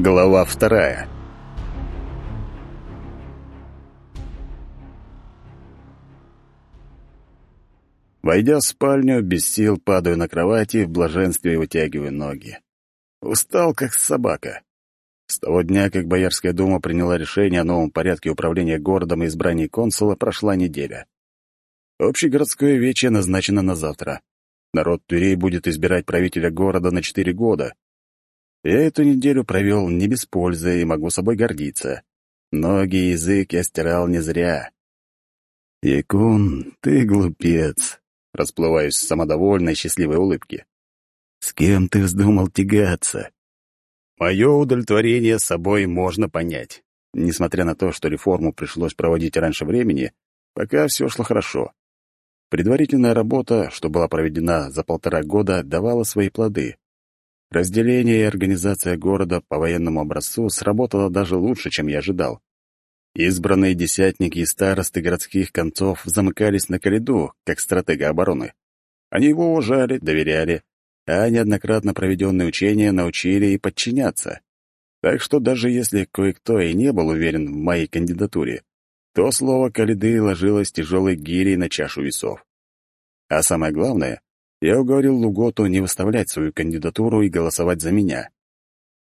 Глава вторая. Войдя в спальню, без сил падаю на кровати и в блаженстве вытягиваю ноги. Устал, как собака. С того дня, как Боярская дума приняла решение о новом порядке управления городом и избрании консула, прошла неделя. Общегородское вече назначено на завтра. Народ Тюрей будет избирать правителя города на четыре года. Я эту неделю провел не без пользы и могу собой гордиться. Ноги и язык я стирал не зря. «Якун, ты глупец!» — расплываюсь в самодовольной счастливой улыбке. «С кем ты вздумал тягаться?» Мое удовлетворение собой можно понять. Несмотря на то, что реформу пришлось проводить раньше времени, пока все шло хорошо. Предварительная работа, что была проведена за полтора года, давала свои плоды. Разделение и организация города по военному образцу сработало даже лучше, чем я ожидал. Избранные десятники и старосты городских концов замыкались на коледу как стратега обороны. Они его уважали, доверяли, а неоднократно проведенные учения научили и подчиняться. Так что даже если кое-кто и не был уверен в моей кандидатуре, то слово коледы ложилось тяжелой гирей на чашу весов. А самое главное, я уговорил Луготу не выставлять свою кандидатуру и голосовать за меня.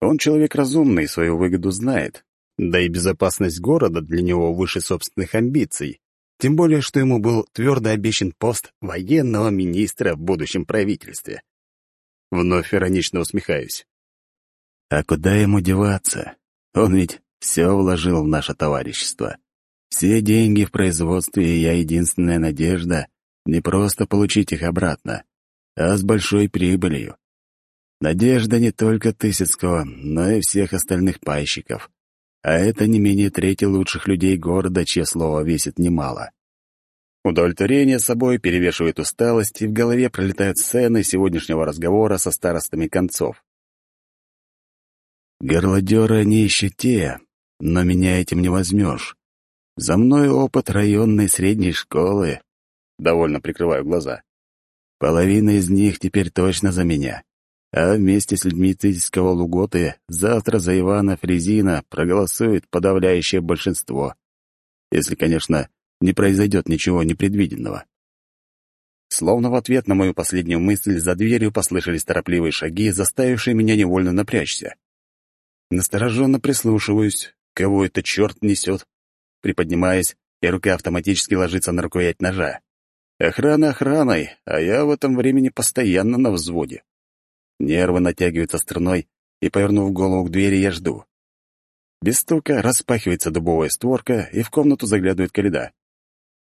Он человек разумный, свою выгоду знает. Да и безопасность города для него выше собственных амбиций. Тем более, что ему был твердо обещан пост военного министра в будущем правительстве. Вновь иронично усмехаюсь. А куда ему деваться? Он ведь все вложил в наше товарищество. Все деньги в производстве, и я единственная надежда — не просто получить их обратно, а с большой прибылью. Надежда не только Тысяцкого, но и всех остальных пайщиков. А это не менее трети лучших людей города, чье слово весит немало. Удовлетворение собой перевешивает усталость, и в голове пролетают сцены сегодняшнего разговора со старостами концов. Горлодеры не еще те, но меня этим не возьмешь. За мной опыт районной средней школы. Довольно прикрываю глаза. Половина из них теперь точно за меня. А вместе с людьми Тызиского Луготы завтра за Ивана Фрезина проголосует подавляющее большинство. Если, конечно, не произойдет ничего непредвиденного. Словно в ответ на мою последнюю мысль за дверью послышались торопливые шаги, заставившие меня невольно напрячься. Настороженно прислушиваюсь, кого это черт несет. Приподнимаясь, и рука автоматически ложится на рукоять ножа. Охрана охраной, а я в этом времени постоянно на взводе. Нервы натягиваются струной, и, повернув голову к двери, я жду. Без стука распахивается дубовая створка, и в комнату заглядывает Каледа.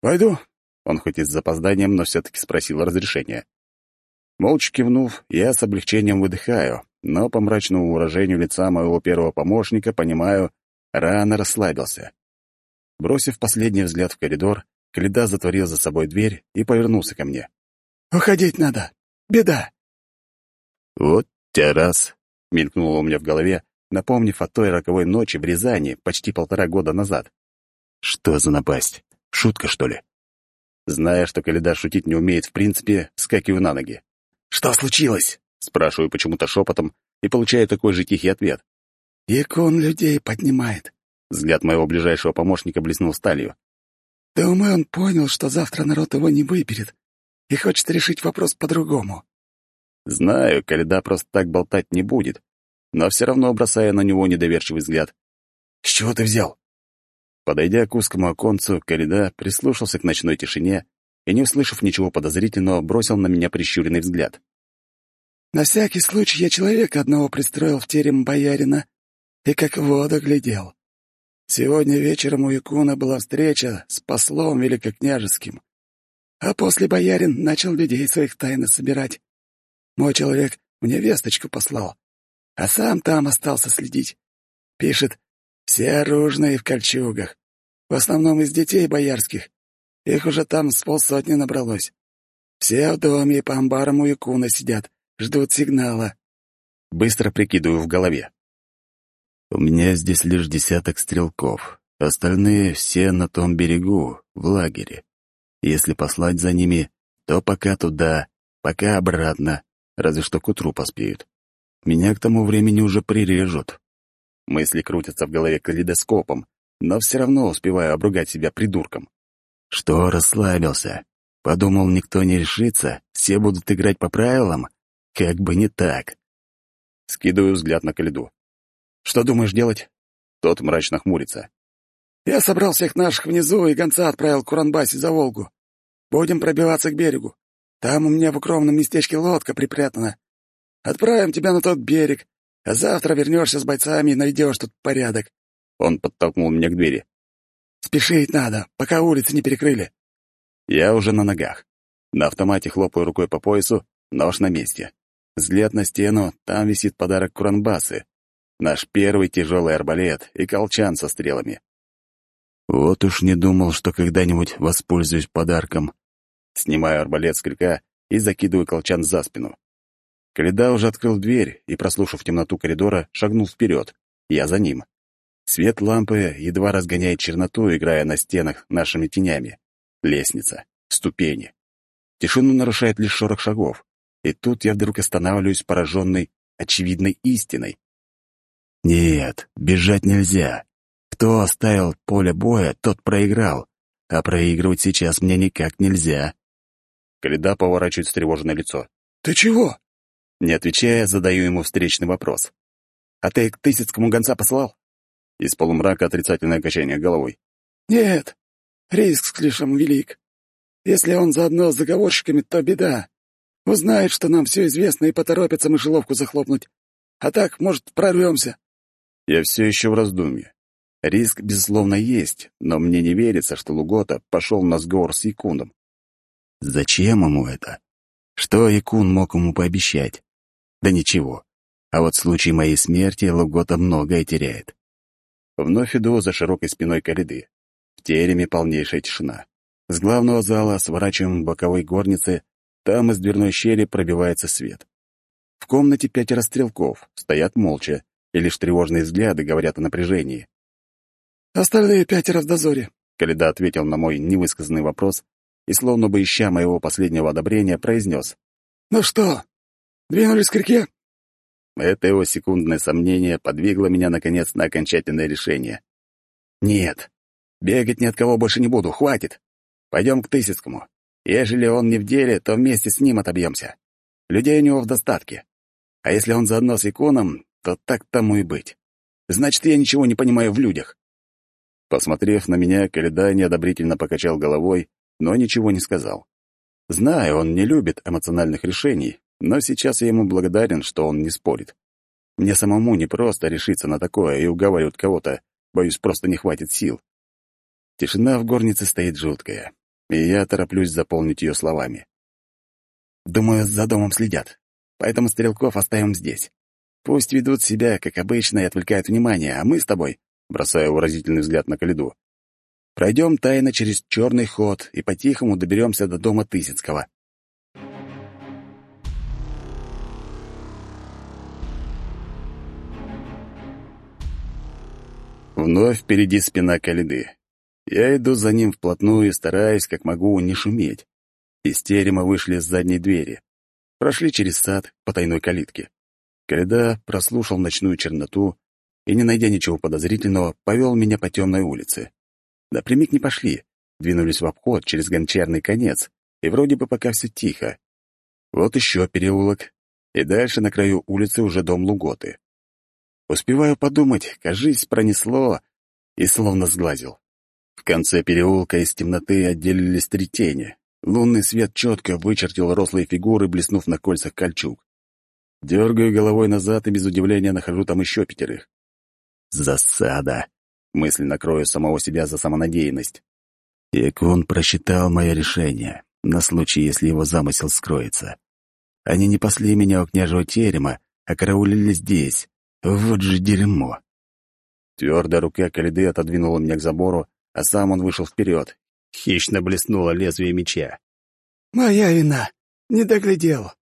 «Пойду?» — он хоть и с запозданием, но все-таки спросил разрешения. Молча кивнув, я с облегчением выдыхаю, но по мрачному выражению лица моего первого помощника понимаю, рано расслабился. Бросив последний взгляд в коридор, Каледа затворил за собой дверь и повернулся ко мне. «Уходить надо! Беда!» «Вот те раз!» — мелькнуло у меня в голове, напомнив о той роковой ночи в Рязани почти полтора года назад. «Что за напасть? Шутка, что ли?» Зная, что Каледа шутить не умеет в принципе, вскакиваю на ноги. «Что случилось?» — спрашиваю почему-то шепотом и получаю такой же тихий ответ. «Икон людей поднимает». Взгляд моего ближайшего помощника блеснул сталью. Думаю, он понял, что завтра народ его не выберет и хочет решить вопрос по-другому. Знаю, Коляда просто так болтать не будет, но все равно бросая на него недоверчивый взгляд. «С чего ты взял?» Подойдя к узкому оконцу, Коляда прислушался к ночной тишине и, не услышав ничего подозрительного, бросил на меня прищуренный взгляд. «На всякий случай я человека одного пристроил в терем боярина и как в воду глядел. Сегодня вечером у Якуна была встреча с послом великокняжеским. А после боярин начал людей своих тайно собирать. Мой человек мне весточку послал, а сам там остался следить. Пишет, все оружные в кольчугах, в основном из детей боярских. Их уже там с полсотни набралось. Все в доме и по амбарам у Якуна сидят, ждут сигнала. Быстро прикидываю в голове. У меня здесь лишь десяток стрелков. Остальные все на том берегу, в лагере. Если послать за ними, то пока туда, пока обратно, разве что к утру поспеют. Меня к тому времени уже прирежут. Мысли крутятся в голове калейдоскопом, но все равно успеваю обругать себя придурком. Что расслабился? Подумал, никто не решится, все будут играть по правилам? Как бы не так. Скидываю взгляд на Калиду. Что думаешь делать?» Тот мрачно хмурится. «Я собрал всех наших внизу и гонца отправил к Куранбасе за Волгу. Будем пробиваться к берегу. Там у меня в укромном местечке лодка припрятана. Отправим тебя на тот берег, а завтра вернешься с бойцами и найдешь тут порядок». Он подтолкнул меня к двери. «Спешить надо, пока улицы не перекрыли». Я уже на ногах. На автомате хлопаю рукой по поясу, нож на месте. Взгляд на стену, там висит подарок Куранбасы. Наш первый тяжелый арбалет и колчан со стрелами. Вот уж не думал, что когда-нибудь воспользуюсь подарком. Снимаю арбалет с крюка и закидываю колчан за спину. Каледа уже открыл дверь и, прослушав темноту коридора, шагнул вперед. Я за ним. Свет лампы едва разгоняет черноту, играя на стенах нашими тенями. Лестница, ступени. Тишину нарушает лишь шорох шагов. И тут я вдруг останавливаюсь пораженный очевидной истиной. Нет, бежать нельзя. Кто оставил поле боя, тот проиграл. А проигрывать сейчас мне никак нельзя. Коляда поворачивает встревоженное лицо. «Ты чего?» Не отвечая, задаю ему встречный вопрос. «А ты к Тысяцкому гонца послал?» Из полумрака отрицательное качание головой. «Нет, риск слишком велик. Если он заодно с заговорщиками, то беда. Узнает, что нам все известно, и поторопится мышеловку захлопнуть. А так, может, прорвемся. Я все еще в раздумье. Риск, безусловно, есть, но мне не верится, что Лугота пошел на сговор с Якуном. Зачем ему это? Что Якун мог ему пообещать? Да ничего. А вот в случае моей смерти Лугота многое теряет. Вновь иду за широкой спиной кориды. В тереме полнейшая тишина. С главного зала сворачиваем боковой горницы, там из дверной щели пробивается свет. В комнате пятеро стрелков, стоят молча, и лишь тревожные взгляды говорят о напряжении. «Остальные пятеро в дозоре», — Каледа ответил на мой невысказанный вопрос и, словно бы ища моего последнего одобрения, произнес. «Ну что, двинулись к реке?» Это его секундное сомнение подвигло меня, наконец, на окончательное решение. «Нет, бегать ни от кого больше не буду, хватит. Пойдем к Тысяцкому. Ежели он не в деле, то вместе с ним отобьемся. Людей у него в достатке. А если он заодно с иконом, что так тому и быть. Значит, я ничего не понимаю в людях». Посмотрев на меня, Каледа неодобрительно покачал головой, но ничего не сказал. Знаю, он не любит эмоциональных решений, но сейчас я ему благодарен, что он не спорит. Мне самому не просто решиться на такое и уговаривать кого-то, боюсь, просто не хватит сил. Тишина в горнице стоит жуткая, и я тороплюсь заполнить ее словами. Думаю, за домом следят, поэтому стрелков оставим здесь. Пусть ведут себя, как обычно, и отвлекают внимание, а мы с тобой, бросая выразительный взгляд на Калиду, пройдем тайно через черный ход и по-тихому доберемся до дома Тысяцкого. Вновь впереди спина Калиды. Я иду за ним вплотную и стараюсь, как могу, не шуметь. Из терема вышли с задней двери. Прошли через сад по тайной калитке. Когда прослушал ночную черноту и, не найдя ничего подозрительного, повел меня по темной улице. Напрямик не пошли, двинулись в обход через гончарный конец, и вроде бы пока все тихо. Вот еще переулок, и дальше на краю улицы уже дом Луготы. Успеваю подумать, кажись, пронесло, и словно сглазил. В конце переулка из темноты отделились три тени. Лунный свет четко вычертил рослые фигуры, блеснув на кольцах кольчуг. Дергаю головой назад и без удивления нахожу там еще пятерых. Засада. Мысленно крою самого себя за самонадеянность. Якун просчитал мое решение, на случай, если его замысел скроется. Они не пасли меня у княжего терема, а караулили здесь. Вот же дерьмо. Твердая рука Калиды отодвинула меня к забору, а сам он вышел вперед. Хищно блеснуло лезвие меча. «Моя вина! Не доглядел!»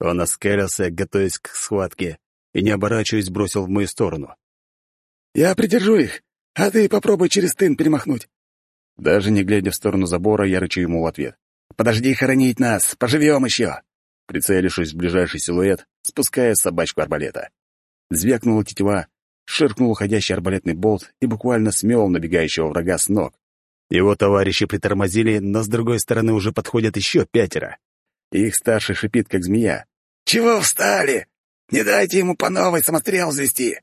Он оскалился, готовясь к схватке, и, не оборачиваясь, бросил в мою сторону. «Я придержу их, а ты попробуй через тын перемахнуть». Даже не глядя в сторону забора, я рычу ему в ответ. «Подожди хоронить нас, поживем еще!» Прицелившись в ближайший силуэт, спуская собачку арбалета. Звякнула тетива, ширкнул уходящий арбалетный болт и буквально смел набегающего врага с ног. Его товарищи притормозили, но с другой стороны уже подходят еще пятеро. Их старший шипит, как змея, «Чего встали? Не дайте ему по новой самострел взвести!»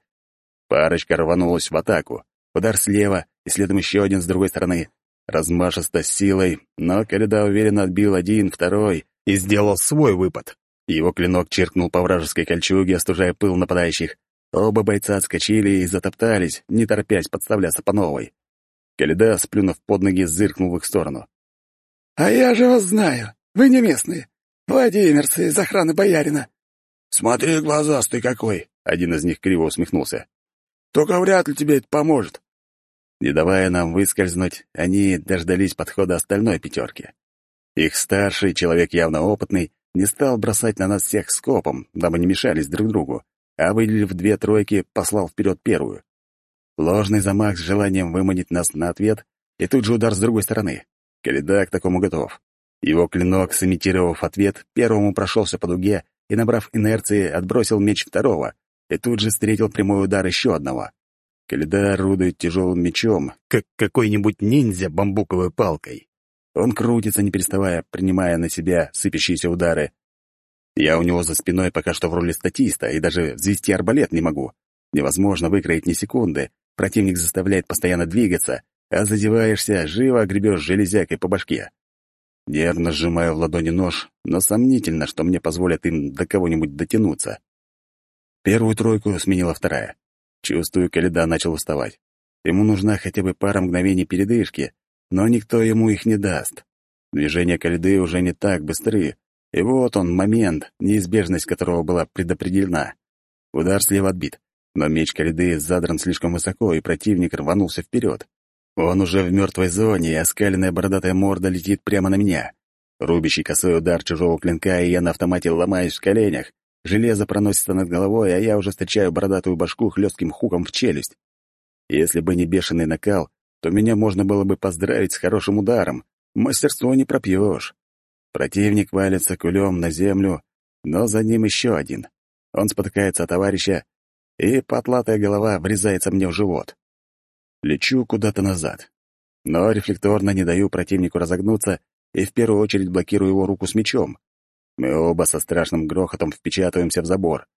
Парочка рванулась в атаку. Удар слева, и следом еще один с другой стороны. Размашисто с силой, но Коляда уверенно отбил один, второй и сделал свой выпад. Его клинок черкнул по вражеской кольчуге, остужая пыл нападающих. Оба бойца отскочили и затоптались, не торпясь подставляться по новой. Коляда, сплюнув под ноги, зыркнул в их сторону. «А я же вас знаю. Вы не местные. «Владимирцы, из охраны боярина!» «Смотри, глазастый какой!» — один из них криво усмехнулся. «Только вряд ли тебе это поможет!» Не давая нам выскользнуть, они дождались подхода остальной пятерки. Их старший, человек явно опытный, не стал бросать на нас всех скопом, дабы не мешались друг другу, а, выделив две тройки, послал вперед первую. Ложный замах с желанием выманить нас на ответ, и тут же удар с другой стороны. Каледа к такому готов. Его клинок сымитировав ответ, первому прошелся по дуге и, набрав инерции, отбросил меч второго, и тут же встретил прямой удар еще одного. Каледа орудует тяжелым мечом, как какой-нибудь ниндзя бамбуковой палкой. Он крутится, не переставая, принимая на себя сыпящиеся удары. Я у него за спиной пока что в роли статиста, и даже взвести арбалет не могу. Невозможно выкроить ни секунды. Противник заставляет постоянно двигаться, а задеваешься, живо гребешь железякой по башке. Нервно сжимаю в ладони нож, но сомнительно, что мне позволят им до кого-нибудь дотянуться. Первую тройку сменила вторая. Чувствую, Каледа начал уставать. Ему нужна хотя бы пара мгновений передышки, но никто ему их не даст. Движения Каледы уже не так быстры, и вот он момент, неизбежность которого была предопределена. Удар слева отбит, но меч Каледы задран слишком высоко, и противник рванулся вперед. Он уже в мертвой зоне, и оскаленная бородатая морда летит прямо на меня. Рубящий косой удар чужого клинка, и я на автомате ломаюсь в коленях. Железо проносится над головой, а я уже встречаю бородатую башку хлестким хуком в челюсть. Если бы не бешеный накал, то меня можно было бы поздравить с хорошим ударом. Мастерство не пропьешь. Противник валится кулем на землю, но за ним еще один. Он спотыкается от товарища, и потлатая голова врезается мне в живот лечу куда-то назад. Но рефлекторно не даю противнику разогнуться и в первую очередь блокирую его руку с мечом. Мы оба со страшным грохотом впечатываемся в забор.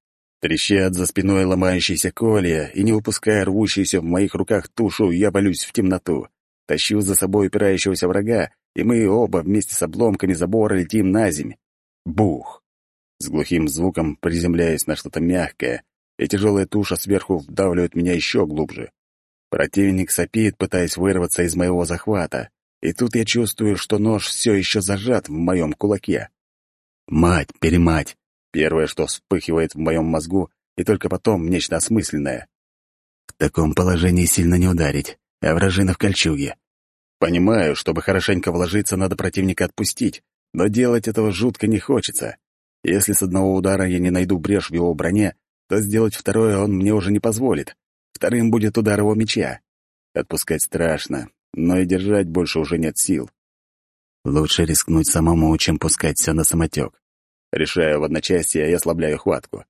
Трещат за спиной ломающиеся колья, и не упуская рвущуюся в моих руках тушу, я валюсь в темноту. Тащу за собой упирающегося врага, и мы оба вместе с обломками забора летим на земь. Бух! С глухим звуком приземляясь на что-то мягкое, и тяжелая туша сверху вдавливает меня еще глубже. Противник сопеет, пытаясь вырваться из моего захвата, и тут я чувствую, что нож все еще зажат в моем кулаке. Мать-перемать! Первое, что вспыхивает в моем мозгу, и только потом нечто осмысленное. В таком положении сильно не ударить, а вражина в кольчуге. Понимаю, чтобы хорошенько вложиться, надо противника отпустить, но делать этого жутко не хочется. Если с одного удара я не найду брешь в его броне, то сделать второе он мне уже не позволит. Вторым будет удар его меча. Отпускать страшно, но и держать больше уже нет сил. Лучше рискнуть самому, чем пускать все на самотек. Решаю в одночасье, я ослабляю хватку.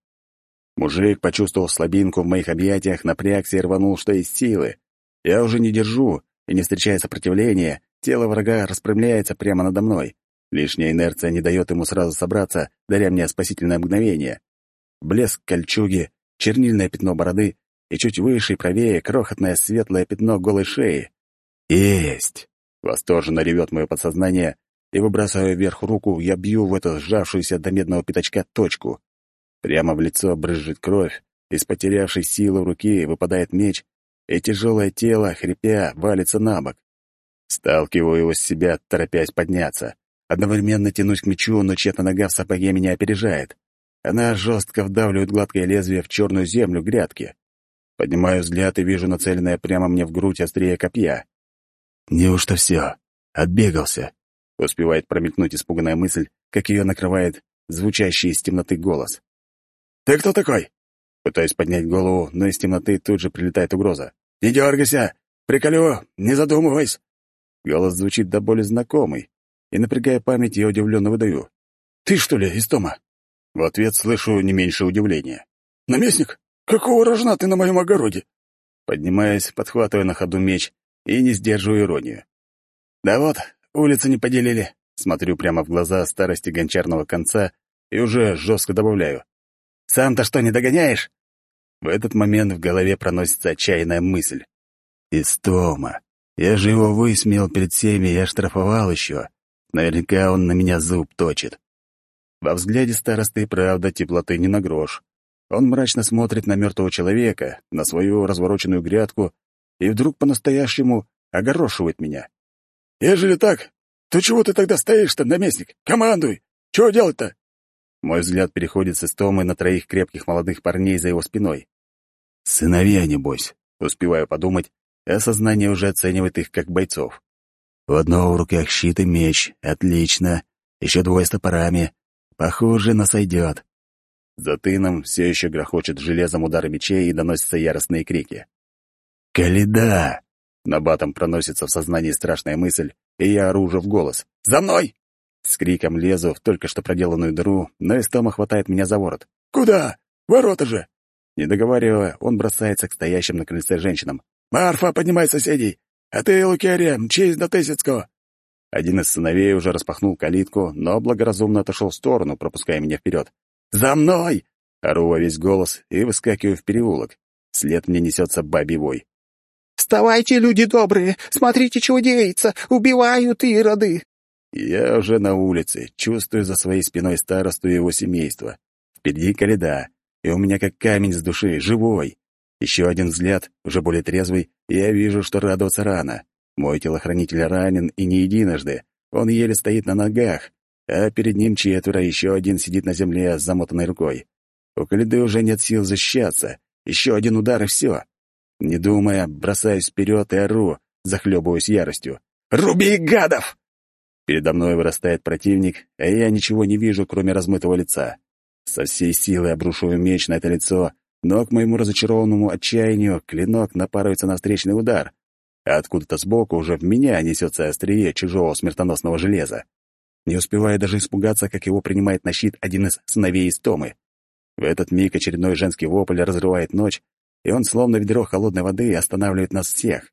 Мужик, почувствовал слабинку в моих объятиях, напрягся и рванул, что из силы. Я уже не держу, и не встречая сопротивления, тело врага распрямляется прямо надо мной. Лишняя инерция не дает ему сразу собраться, даря мне спасительное мгновение. Блеск кольчуги, чернильное пятно бороды и чуть выше и правее крохотное светлое пятно голой шеи. «Есть!» — восторженно ревет мое подсознание, и, выбрасывая вверх руку, я бью в эту сжавшуюся до медного пятачка точку. Прямо в лицо брызжет кровь, из потерявшей силы руки выпадает меч, и тяжелое тело, хрипя, валится на бок. Сталкиваю его с себя, торопясь подняться. Одновременно тянусь к мечу, но чья-то нога в сапоге меня опережает. Она жестко вдавливает гладкое лезвие в черную землю грядки. Поднимаю взгляд и вижу нацеленное прямо мне в грудь острее копья. «Неужто все? Отбегался?» Успевает промелькнуть испуганная мысль, как ее накрывает звучащий из темноты голос. «Ты кто такой?» Пытаюсь поднять голову, но из темноты тут же прилетает угроза. «Не дергайся! Приколю! Не задумывайся!» Голос звучит до боли знакомый, и, напрягая память, я удивленно выдаю. «Ты, что ли, из Тома?» В ответ слышу не меньше удивления. «Наместник? Какого рожна ты на моем огороде?» Поднимаясь, подхватываю на ходу меч и не сдерживаю иронию. «Да вот, улицы не поделили», — смотрю прямо в глаза старости гончарного конца и уже жестко добавляю. «Сам-то что, не догоняешь?» В этот момент в голове проносится отчаянная мысль. «Истома! Я же его высмеял перед всеми и оштрафовал еще. Наверняка он на меня зуб точит». Во взгляде старосты, правда, теплоты не на грош. Он мрачно смотрит на мертвого человека, на свою развороченную грядку, и вдруг по-настоящему огорошивает меня. «Ежели так, то чего ты тогда стоишь-то, наместник? Командуй! Чего делать-то?» Мой взгляд переходит с Истомы на троих крепких молодых парней за его спиной. «Сыновья, небось», — успеваю подумать, и осознание уже оценивает их как бойцов. В одного в руках щит и меч. Отлично. Еще двое с топорами. Похоже, нас сойдет. За тыном все еще грохочет железом удары мечей и доносятся яростные крики. «Каледа!» Набатом проносится в сознании страшная мысль, и я оружу в голос. «За мной!» С криком лезу в только что проделанную дыру, но Истома хватает меня за ворот. «Куда? Ворота же!» Не договаривая, он бросается к стоящим на крыльце женщинам. «Марфа, поднимай соседей! А ты, Лукерия, мчись до Тысяцкого!» Один из сыновей уже распахнул калитку, но благоразумно отошел в сторону, пропуская меня вперед. «За мной!» — ору во весь голос и выскакиваю в переулок. След мне несется бабий вой. «Вставайте, люди добрые! Смотрите, чего деется! Убивают ироды!» Я уже на улице, чувствую за своей спиной старосту и его семейство. Впереди коляда, и у меня как камень с души, живой. Еще один взгляд, уже более трезвый, и я вижу, что радоваться рано. Мой телохранитель ранен и не единожды. Он еле стоит на ногах, а перед ним четверо, еще один сидит на земле с замотанной рукой. У Калиды уже нет сил защищаться. Еще один удар, и все. Не думая, бросаюсь вперед и ору, захлебываюсь яростью. «Руби, гадов!» Передо мной вырастает противник, а я ничего не вижу, кроме размытого лица. Со всей силы обрушиваю меч на это лицо, но к моему разочарованному отчаянию клинок напарывается на встречный удар, а откуда-то сбоку уже в меня несется острие чужого смертоносного железа не успевая даже испугаться, как его принимает на щит один из сыновей из Томы. В этот миг очередной женский вопль разрывает ночь, и он словно ведро холодной воды останавливает нас всех.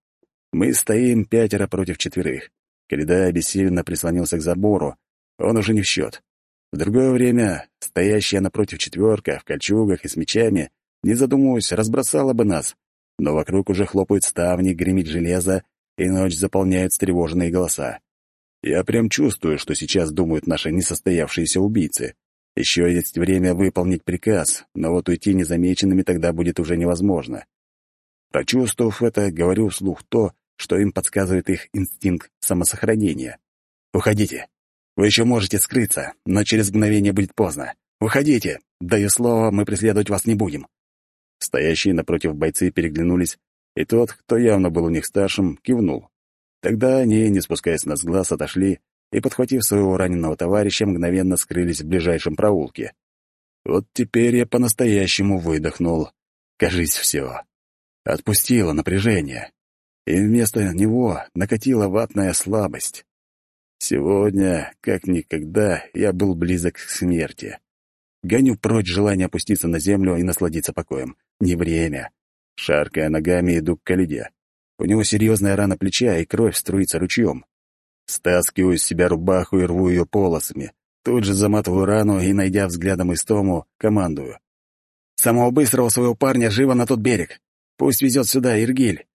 Мы стоим пятеро против четверых. Коляда обессиленно прислонился к забору. Он уже не в счет. В другое время стоящая напротив четверка в кольчугах и с мечами, не задумываясь, разбросала бы нас. Но вокруг уже хлопают ставни, гремит железо, и ночь заполняют встревоженные голоса. Я прям чувствую, что сейчас думают наши несостоявшиеся убийцы. Еще есть время выполнить приказ, но вот уйти незамеченными тогда будет уже невозможно. Почувствовав это, говорю вслух то, что им подсказывает их инстинкт самосохранения. «Уходите! Вы еще можете скрыться, но через мгновение будет поздно. Уходите! Даю слово, мы преследовать вас не будем!» Стоящие напротив бойцы переглянулись, и тот, кто явно был у них старшим, кивнул. Тогда они, не спускаясь нас с глаз, отошли и, подхватив своего раненого товарища, мгновенно скрылись в ближайшем проулке. Вот теперь я по-настоящему выдохнул. Кажись, все. Отпустило напряжение. И вместо него накатила ватная слабость. Сегодня, как никогда, я был близок к смерти. Гоню прочь желание опуститься на землю и насладиться покоем. Не время. Шаркая ногами, иду к коляде. У него серьезная рана плеча, и кровь струится ручьем. Стаскиваю с себя рубаху и рву ее полосами. Тут же заматываю рану и, найдя взглядом истому, командую. «Самого быстрого своего парня живо на тот берег. Пусть везет сюда Иргиль.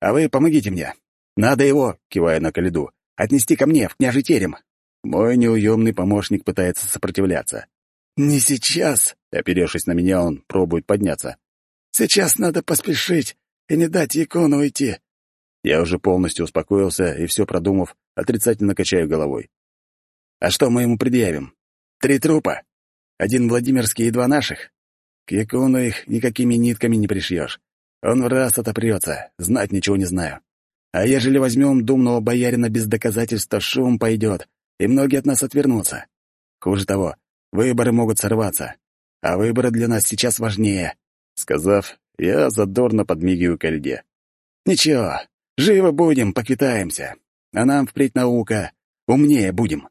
А вы помогите мне. Надо его, кивая на Калиду, отнести ко мне, в княжий терем. Мой неуемный помощник пытается сопротивляться. «Не сейчас!» — оперевшись на меня, он пробует подняться. «Сейчас надо поспешить и не дать икону уйти. Я уже полностью успокоился и все продумав, отрицательно качаю головой. А что мы ему предъявим? Три трупа. Один Владимирский и два наших. К Якуну их никакими нитками не пришьешь. Он в раз отопрется, знать ничего не знаю. А ежели возьмем думного боярина без доказательства, шум пойдет, и многие от нас отвернутся. Хуже того, выборы могут сорваться. А выборы для нас сейчас важнее. Сказав, я задорно подмигиваю Кальде. «Ничего, живо будем, поквитаемся. А нам впредь наука. Умнее будем».